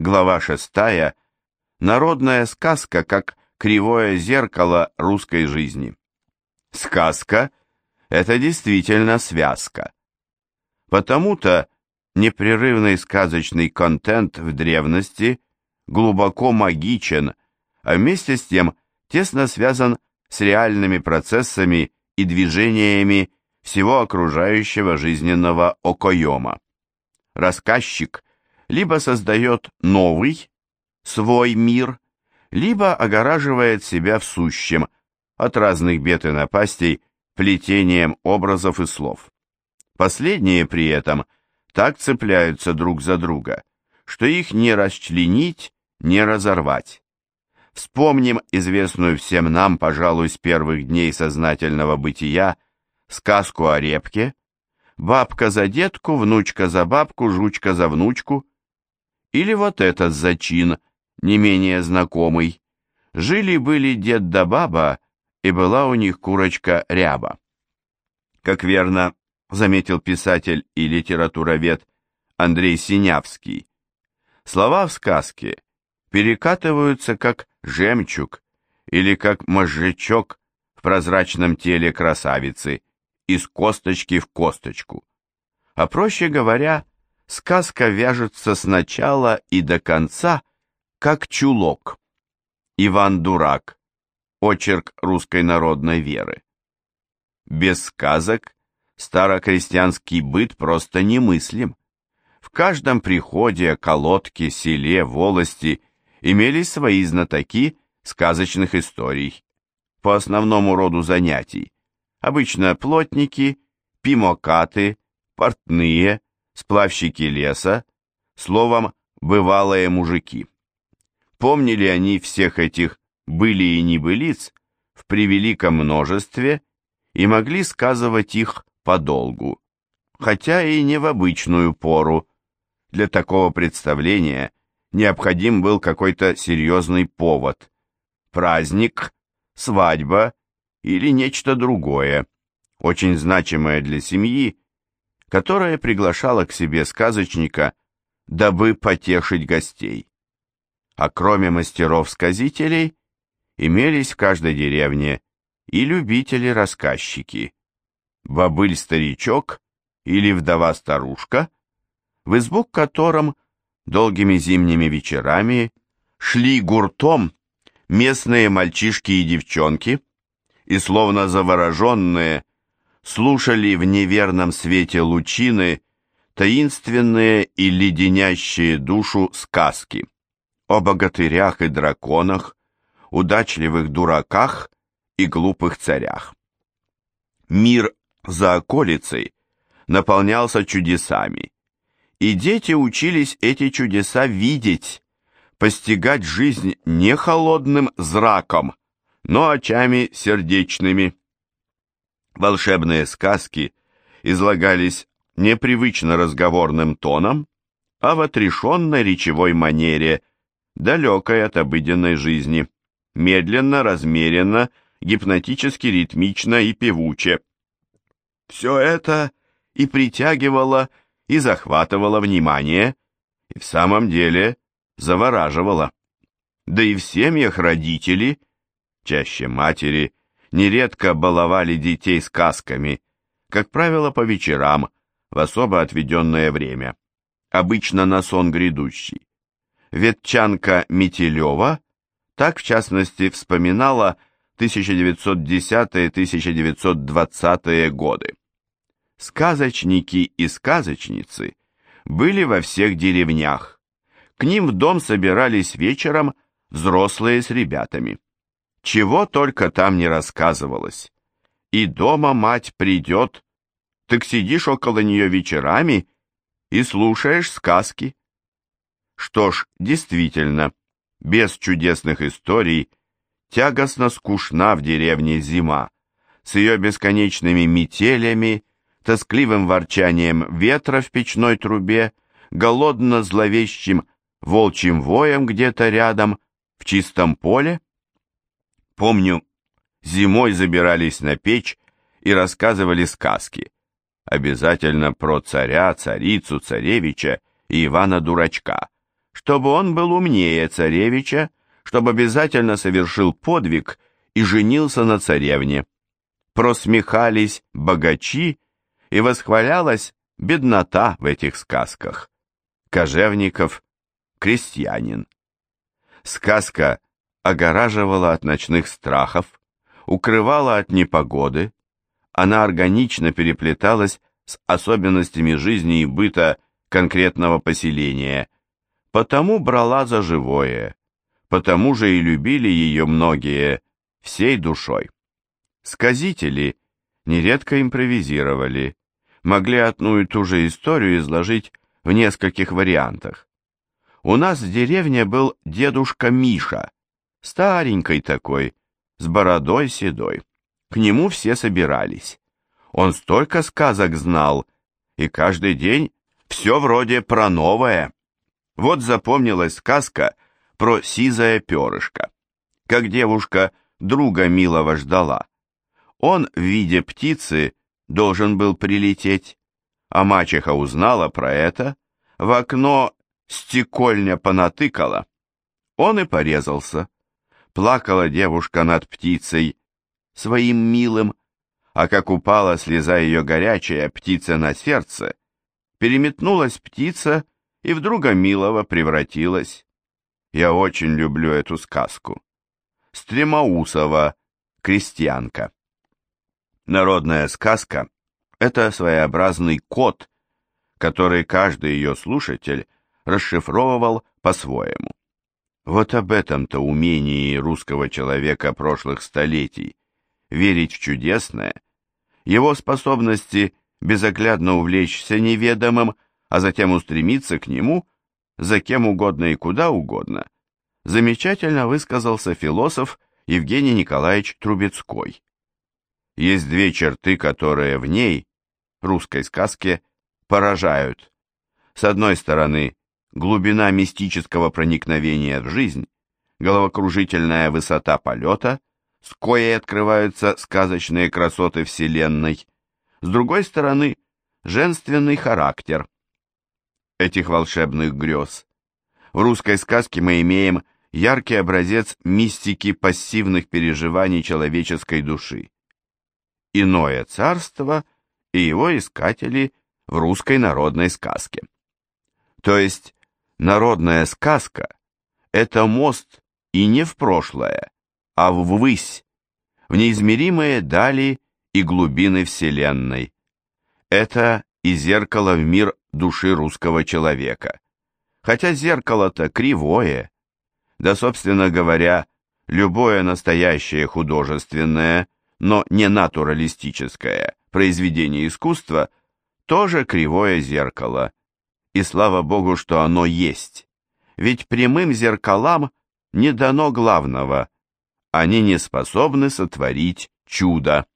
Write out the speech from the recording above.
глава 6, народная сказка как кривое зеркало русской жизни. Сказка – это действительно связка. Потому-то непрерывный сказочный контент в древности глубоко магичен, а вместе с тем тесно связан с реальными процессами и движениями всего окружающего жизненного окоема. Рассказчик либо создает новый, свой мир, либо огораживает себя в сущем от разных бед и напастей плетением образов и слов. Последние при этом так цепляются друг за друга, что их не расчленить, не разорвать. Вспомним известную всем нам, пожалуй, с первых дней сознательного бытия, сказку о репке, бабка за детку, внучка за бабку, жучка за внучку, или вот этот зачин, не менее знакомый. Жили-были дед да баба, и была у них курочка ряба. Как верно заметил писатель и литературовед Андрей Синявский, слова в сказке перекатываются как жемчуг или как мозжечок в прозрачном теле красавицы из косточки в косточку. А проще говоря, сказка вяжется с начала и до конца, как чулок. Иван Дурак. Очерк русской народной веры. Без сказок старокрестьянский быт просто немыслим. В каждом приходе, колодке, селе, волости имелись свои знатоки сказочных историй. По основному роду занятий. Обычно плотники, пимокаты, портные, сплавщики леса, словом, бывалые мужики. Помнили они всех этих были и небылиц в превеликом множестве и могли сказывать их подолгу, хотя и не в обычную пору. Для такого представления необходим был какой-то серьезный повод, праздник, свадьба или нечто другое, очень значимое для семьи, которая приглашала к себе сказочника, дабы потешить гостей. А кроме мастеров-сказителей, имелись в каждой деревне и любители-рассказчики. Бобыль-старичок или вдова-старушка, в избу к которым долгими зимними вечерами шли гуртом местные мальчишки и девчонки, и словно завороженные слушали в неверном свете лучины таинственные и леденящие душу сказки о богатырях и драконах, удачливых дураках и глупых царях. Мир за околицей наполнялся чудесами, и дети учились эти чудеса видеть, постигать жизнь не холодным зраком, но очами сердечными. Волшебные сказки излагались непривычно разговорным тоном, а в отрешенной речевой манере, далекой от обыденной жизни медленно, размеренно, гипнотически ритмично и певуче. Все это и притягивало, и захватывало внимание, и в самом деле завораживало. Да и в семьях родители, чаще матери, нередко баловали детей сказками, как правило, по вечерам, в особо отведенное время, обычно на сон грядущий. Ветчанка Метелева так, в частности, вспоминала 1910-1920 годы. Сказочники и сказочницы были во всех деревнях. К ним в дом собирались вечером взрослые с ребятами. Чего только там не рассказывалось. И дома мать придет, так сидишь около нее вечерами и слушаешь сказки. Что ж, действительно, без чудесных историй, тягостно скучна в деревне зима, с ее бесконечными метелями, тоскливым ворчанием ветра в печной трубе, голодно-зловещим волчьим воем где-то рядом, в чистом поле. Помню, зимой забирались на печь и рассказывали сказки, обязательно про царя, царицу, царевича и Ивана Дурачка, чтобы он был умнее царевича, чтобы обязательно совершил подвиг и женился на царевне. Просмехались богачи, и восхвалялась беднота в этих сказках. Кожевников – крестьянин. Сказка огораживала от ночных страхов, укрывала от непогоды, она органично переплеталась с особенностями жизни и быта конкретного поселения, потому брала за живое, потому же и любили ее многие всей душой. Сказители нередко импровизировали, могли одну и ту же историю изложить в нескольких вариантах. У нас в деревне был дедушка Миша, старенький такой, с бородой седой. К нему все собирались. Он столько сказок знал, и каждый день все вроде про новое. Вот запомнилась сказка про сизое перышко. Как девушка друга милого ждала. Он в виде птицы должен был прилететь, а мачеха узнала про это, в окно стекольня понатыкала. Он и порезался. Плакала девушка над птицей, своим милым, а как упала слеза ее горячая птица на сердце, переметнулась птица и в друга милого превратилась. Я очень люблю эту сказку. Стремоусова, крестьянка. Народная сказка – это своеобразный код, который каждый ее слушатель расшифровывал по-своему. Вот об этом-то умении русского человека прошлых столетий верить в чудесное, его способности безоглядно увлечься неведомым, а затем устремиться к нему, за кем угодно и куда угодно, замечательно высказался философ Евгений Николаевич Трубецкой. Есть две черты, которые в ней, русской сказке, поражают. С одной стороны, глубина мистического проникновения в жизнь, головокружительная высота полета, с коей открываются сказочные красоты Вселенной. С другой стороны, женственный характер этих волшебных грез. В русской сказке мы имеем яркий образец мистики пассивных переживаний человеческой души иное царство и его искатели в русской народной сказке. То есть народная сказка – это мост и не в прошлое, а ввысь, в неизмеримые дали и глубины Вселенной. Это и зеркало в мир души русского человека. Хотя зеркало-то кривое, да, собственно говоря, любое настоящее художественное – но не натуралистическое произведение искусства тоже кривое зеркало. И слава богу, что оно есть. Ведь прямым зеркалам не дано главного. Они не способны сотворить чудо.